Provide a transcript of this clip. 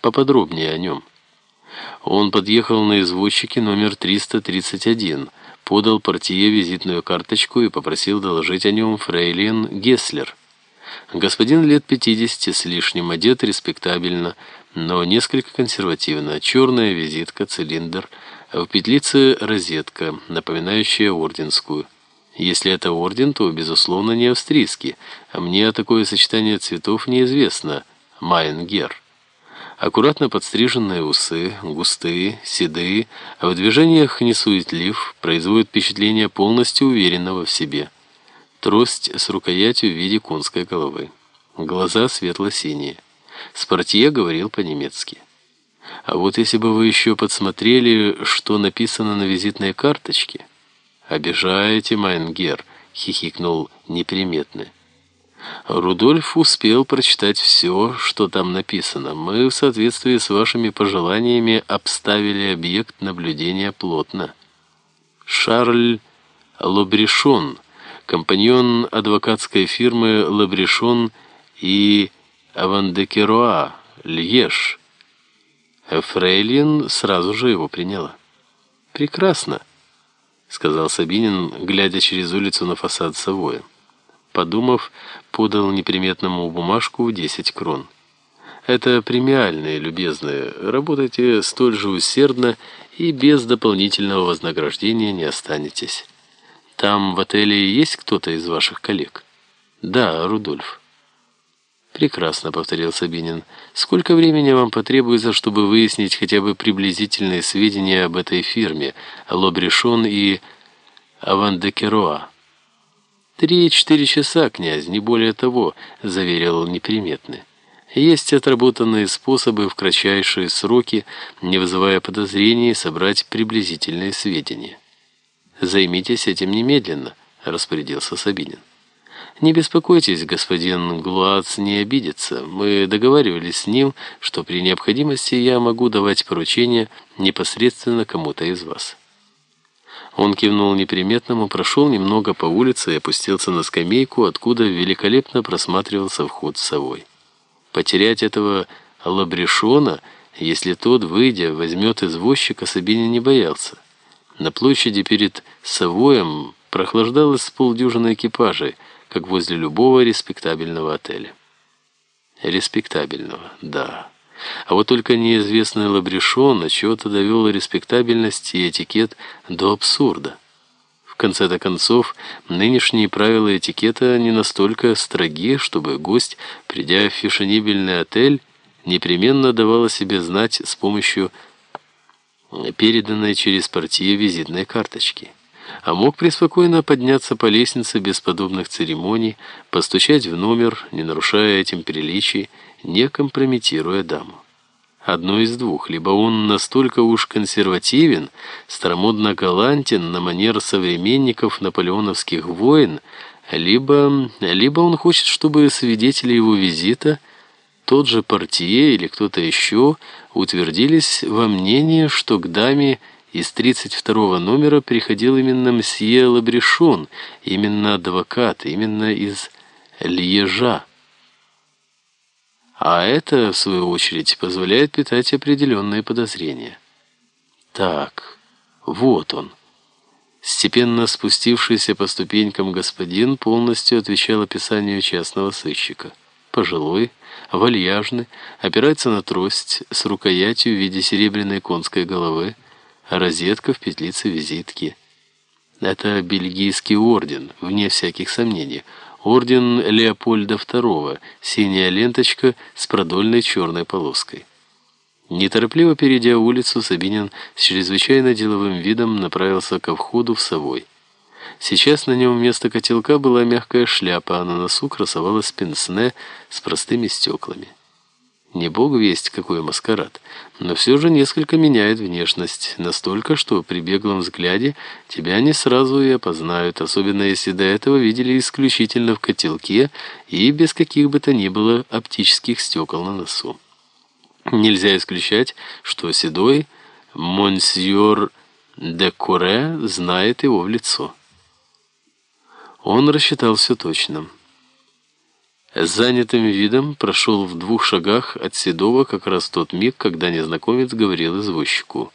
Поподробнее о нем. Он подъехал на извозчике номер 331, подал портье визитную карточку и попросил доложить о нем фрейлин Гесслер. Господин лет 50 с лишним одет респектабельно, но несколько консервативно. Черная визитка, цилиндр, в петлице розетка, напоминающая орденскую. Если это орден, то, безусловно, не австрийский, а мне такое сочетание цветов неизвестно. Майнгер. Аккуратно подстриженные усы, густые, седые, а в движениях не суетлив, производит впечатление полностью уверенного в себе. Трость с рукоятью в виде конской головы. Глаза светло-синие. Спортье говорил по-немецки. А вот если бы вы еще подсмотрели, что написано на визитной карточке... «Обижаете, майн герр», — хихикнул неприметный. Рудольф успел прочитать все, что там написано. Мы в соответствии с вашими пожеланиями обставили объект наблюдения плотно. Шарль Лобришон, компаньон адвокатской фирмы Лобришон и Авандекеруа, Льеж. Фрейлейн сразу же его приняла. «Прекрасно», — сказал Сабинин, глядя через улицу на фасад Савоя подумав, подал неприметному бумажку 10 крон. Это премиальные, любезные. Работайте столь же усердно и без дополнительного вознаграждения не останетесь. Там в отеле есть кто-то из ваших коллег? Да, Рудольф. Прекрасно, повторил Сабинин. Сколько времени вам потребуется, чтобы выяснить хотя бы приблизительные сведения об этой фирме, Лобрешон и Авандекероа? «Три-четыре часа, князь, не более того», — заверил неприметный. «Есть отработанные способы в кратчайшие сроки, не вызывая подозрений, собрать приблизительные сведения». «Займитесь этим немедленно», — распорядился Сабинин. «Не беспокойтесь, господин Глуац не обидится. Мы договаривались с ним, что при необходимости я могу давать поручения непосредственно кому-то из вас». Он кивнул неприметному, прошел немного по улице и опустился на скамейку, откуда великолепно просматривался вход с совой. Потерять этого лабрешона, если тот, выйдя, возьмет извозчика, Сабинин не боялся. На площади перед совоем прохлаждалось с полдюжины экипажей, как возле любого респектабельного отеля. Респектабельного, да. А вот только неизвестный Лабрешон от чего-то довел респектабельность и этикет до абсурда. В конце-то концов, нынешние правила этикета не настолько строги, чтобы гость, придя в фешенебельный отель, непременно давал о себе знать с помощью переданной через портье визитной карточки. А мог преспокойно подняться по лестнице без подобных церемоний, постучать в номер, не нарушая этим приличий, не компрометируя даму. Одно из двух. Либо он настолько уж консервативен, старомодно галантен на манер современников наполеоновских войн, либо, либо он хочет, чтобы свидетели его визита, тот же портье или кто-то еще, утвердились во мнении, что к даме из 32 номера приходил именно мсье Лабрешон, именно адвокат, именно из Льежа. А это, в свою очередь, позволяет питать определенные подозрения. Так, вот он. Степенно спустившийся по ступенькам господин полностью отвечал описанию частного сыщика. Пожилой, вальяжный, опирается на трость с рукоятью в виде серебряной конской головы, розетка в петлице визитки. Это бельгийский орден, вне всяких сомнений – Орден Леопольда II, синяя ленточка с продольной черной полоской. Неторопливо перейдя улицу, Сабинин с чрезвычайно деловым видом направился ко входу в Совой. Сейчас на нем вместо котелка была мягкая шляпа, а на носу красовалась пенсне с простыми стеклами. Не бог весть, какой маскарад, но все же несколько меняет внешность, настолько, что при беглом взгляде тебя не сразу и опознают, особенно если до этого видели исключительно в котелке и без каких бы то ни было оптических стекол на носу. Нельзя исключать, что седой монсьор де Коре знает его в лицо. Он рассчитал все точно. Занятым видом прошел в двух шагах от Седова как раз тот миг, когда незнакомец говорил извозчику.